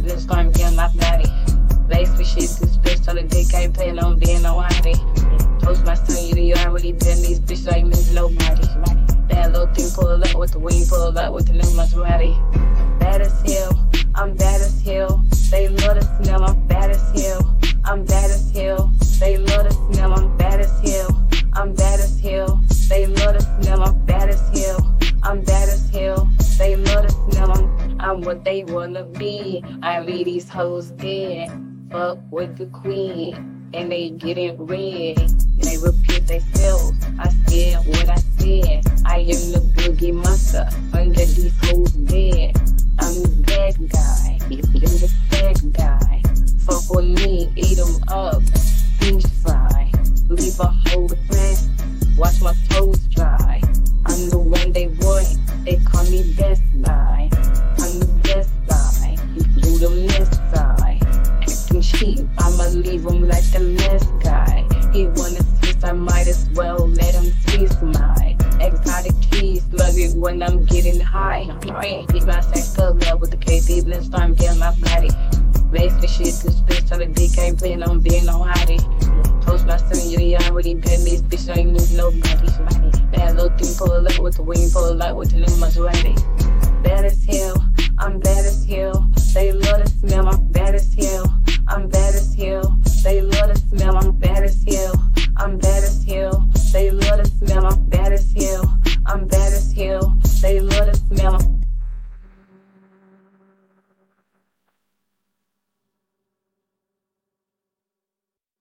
and storm getting my body. For shit, this bitch tell the dick I ain't playing on being no hottie. Toast my son, you, you already been these bitches ain't miss nobody. That little thing pull up with the wing pull up with the new Maserati. Bad as hell, I'm, what they wanna be. I leave these hoes dead. Fuck with the queen. And they getting red. They repeat themselves. I said what I said. I am the boogie monster. Under these hoes dead. I'm the bad guy. You're the bad guy. Fuck with me, eat 'em up. Finish fry. Leave a hole to press. Watch my toes leave him like the mess guy. He wanna twist. I might as well let him taste my exotic keys. Love it when I'm getting high. Keep my sex up with the KD blend storm getting my body. The shit, this bitch tell the dick ain't playing on being no hottie. Toast my son, you already been this bitch ain't need nobody. Bad little thing pull up with the wing pull up with the new Maserati. Bad as hell,